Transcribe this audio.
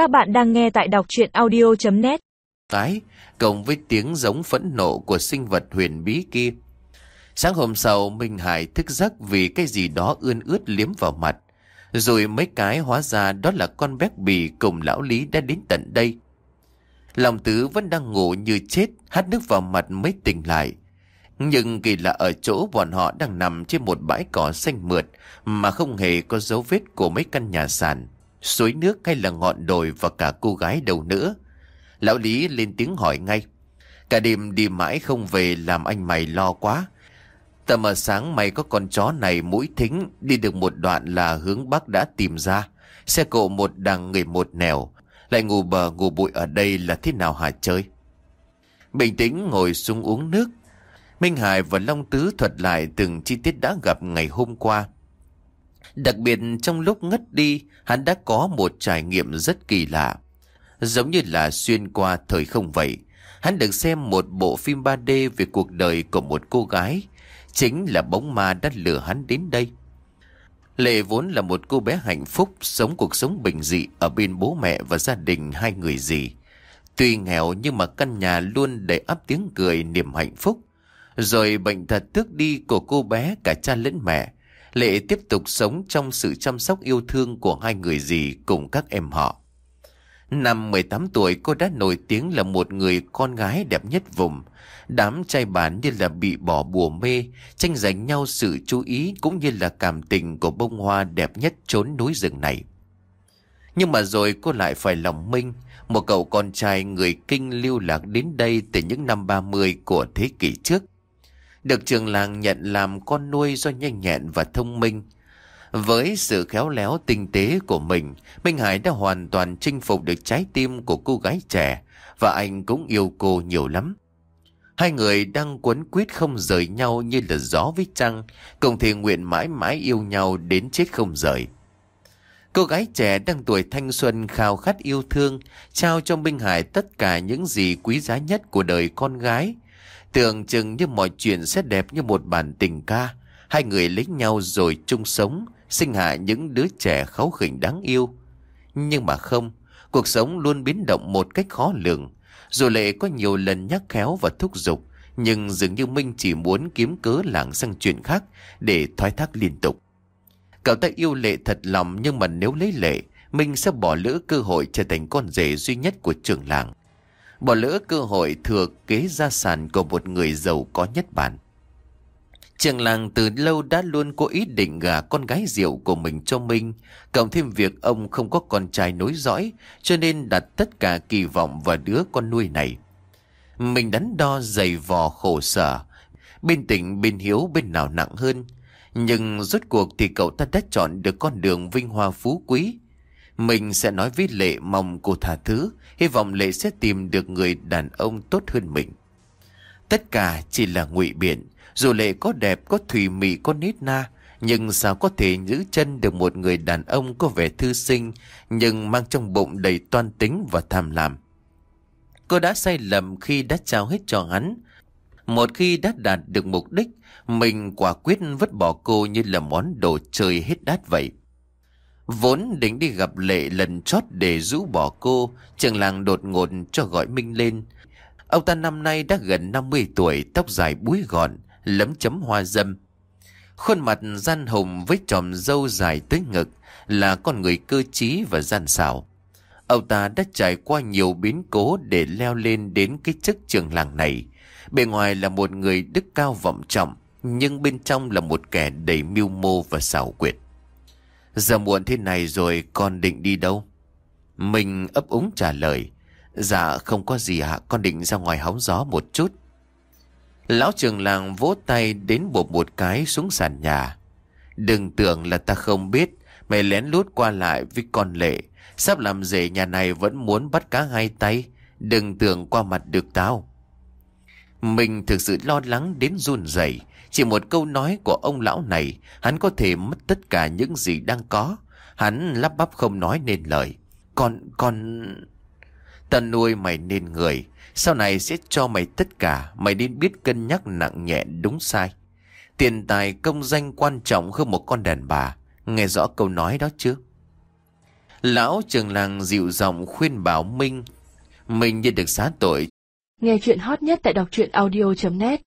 Các bạn đang nghe tại đọc chuyện audio.net tái, cộng với tiếng giống phẫn nộ của sinh vật huyền bí kia. Sáng hôm sau, Minh Hải thức giấc vì cái gì đó ươn ướt liếm vào mặt. Rồi mấy cái hóa ra đó là con bé bì cùng lão Lý đã đến tận đây. Lòng tứ vẫn đang ngủ như chết, hát nước vào mặt mới tỉnh lại. Nhưng kỳ lạ ở chỗ bọn họ đang nằm trên một bãi cỏ xanh mượt mà không hề có dấu vết của mấy căn nhà sàn, suối nước hay là ngọn đồi và cả cô gái đâu nữa. Lão Lý lên tiếng hỏi ngay. Cả đêm đi mãi không về làm anh mày lo quá. Tầm ở sáng mày có con chó này mũi thính, đi được một đoạn là hướng bắc đã tìm ra. Xe cộ một đằng người một nẻo. Lại ngủ bờ ngủ bụi ở đây là thế nào hả chơi? Bình tĩnh ngồi xuống uống nước. Minh Hải và Long Tứ thuật lại từng chi tiết đã gặp ngày hôm qua. Đặc biệt trong lúc ngất đi, hắn đã có một trải nghiệm rất kỳ lạ. Giống như là xuyên qua thời không vậy. Hắn được xem một bộ phim 3D về cuộc đời của một cô gái. Chính là bóng ma đã lừa hắn đến đây. Lệ vốn là một cô bé hạnh phúc, sống cuộc sống bình dị ở bên bố mẹ và gia đình hai người gì. Tuy nghèo nhưng mà căn nhà luôn đầy ắp tiếng cười niềm hạnh phúc. Rồi bệnh thật tước đi của cô bé cả cha lẫn mẹ. Lệ tiếp tục sống trong sự chăm sóc yêu thương của hai người dì cùng các em họ. Năm 18 tuổi cô đã nổi tiếng là một người con gái đẹp nhất vùng. Đám trai bán như là bị bỏ bùa mê, tranh giành nhau sự chú ý cũng như là cảm tình của bông hoa đẹp nhất trốn núi rừng này. Nhưng mà rồi cô lại phải lòng minh, một cậu con trai người kinh lưu lạc đến đây từ những năm 30 của thế kỷ trước. Được trường làng nhận làm con nuôi do nhanh nhẹn và thông minh. Với sự khéo léo tinh tế của mình, Minh Hải đã hoàn toàn chinh phục được trái tim của cô gái trẻ và anh cũng yêu cô nhiều lắm. Hai người đang quấn quýt không rời nhau như là gió với trăng, cùng thì nguyện mãi mãi yêu nhau đến chết không rời. Cô gái trẻ đang tuổi thanh xuân khao khát yêu thương, trao cho Minh Hải tất cả những gì quý giá nhất của đời con gái. Tưởng chừng như mọi chuyện sẽ đẹp như một bản tình ca. Hai người lấy nhau rồi chung sống, sinh hạ những đứa trẻ kháu khỉnh đáng yêu. Nhưng mà không, cuộc sống luôn biến động một cách khó lường. Dù lệ có nhiều lần nhắc khéo và thúc giục, nhưng dường như Minh chỉ muốn kiếm cớ lảng sang chuyện khác để thoái thác liên tục. Cậu ta yêu lệ thật lòng nhưng mà nếu lấy lệ, Minh sẽ bỏ lỡ cơ hội trở thành con rể duy nhất của trường làng. Bỏ lỡ cơ hội thừa kế gia sản của một người giàu có nhất bản. Trường làng từ lâu đã luôn có ý định gả con gái rượu của mình cho Minh, cộng thêm việc ông không có con trai nối dõi, cho nên đặt tất cả kỳ vọng vào đứa con nuôi này. Mình đắn đo dày vò khổ sở, bên tỉnh bên hiếu bên nào nặng hơn. Nhưng rốt cuộc thì cậu ta đã chọn được con đường vinh hoa phú quý. Mình sẽ nói với Lệ mong cô tha thứ, hy vọng Lệ sẽ tìm được người đàn ông tốt hơn mình. Tất cả chỉ là ngụy biện, dù Lệ có đẹp, có thùy mị, có nít na, nhưng sao có thể giữ chân được một người đàn ông có vẻ thư sinh, nhưng mang trong bụng đầy toan tính và tham lam. Cô đã sai lầm khi đã trao hết cho hắn. Một khi đã đạt được mục đích, mình quả quyết vứt bỏ cô như là món đồ chơi hết đát vậy. Vốn định đi gặp lệ lần chót để rũ bỏ cô, trường làng đột ngột cho gọi Minh lên. Ông ta năm nay đã gần 50 tuổi, tóc dài búi gọn, lấm chấm hoa dâm. Khuôn mặt gian hùng với tròm dâu dài tới ngực là con người cơ trí và gian xảo. Ông ta đã trải qua nhiều biến cố để leo lên đến cái chức trường làng này. Bề ngoài là một người đức cao vọng trọng, nhưng bên trong là một kẻ đầy mưu mô và xảo quyệt. Giờ muộn thế này rồi con định đi đâu? Mình ấp úng trả lời. Dạ không có gì ạ, con định ra ngoài hóng gió một chút. Lão trường làng vỗ tay đến bột một cái xuống sàn nhà. Đừng tưởng là ta không biết, mày lén lút qua lại với con lệ. Sắp làm rể nhà này vẫn muốn bắt cá hai tay. Đừng tưởng qua mặt được tao. Mình thực sự lo lắng đến run rẩy. Chỉ một câu nói của ông lão này, hắn có thể mất tất cả những gì đang có. Hắn lắp bắp không nói nên lời. Con, con... Ta nuôi mày nên người. Sau này sẽ cho mày tất cả. Mày nên biết cân nhắc nặng nhẹ đúng sai. Tiền tài công danh quan trọng hơn một con đàn bà. Nghe rõ câu nói đó chưa? Lão trường làng dịu giọng khuyên bảo Minh. Minh như được xá tội. Nghe chuyện hot nhất tại đọc truyện audio.net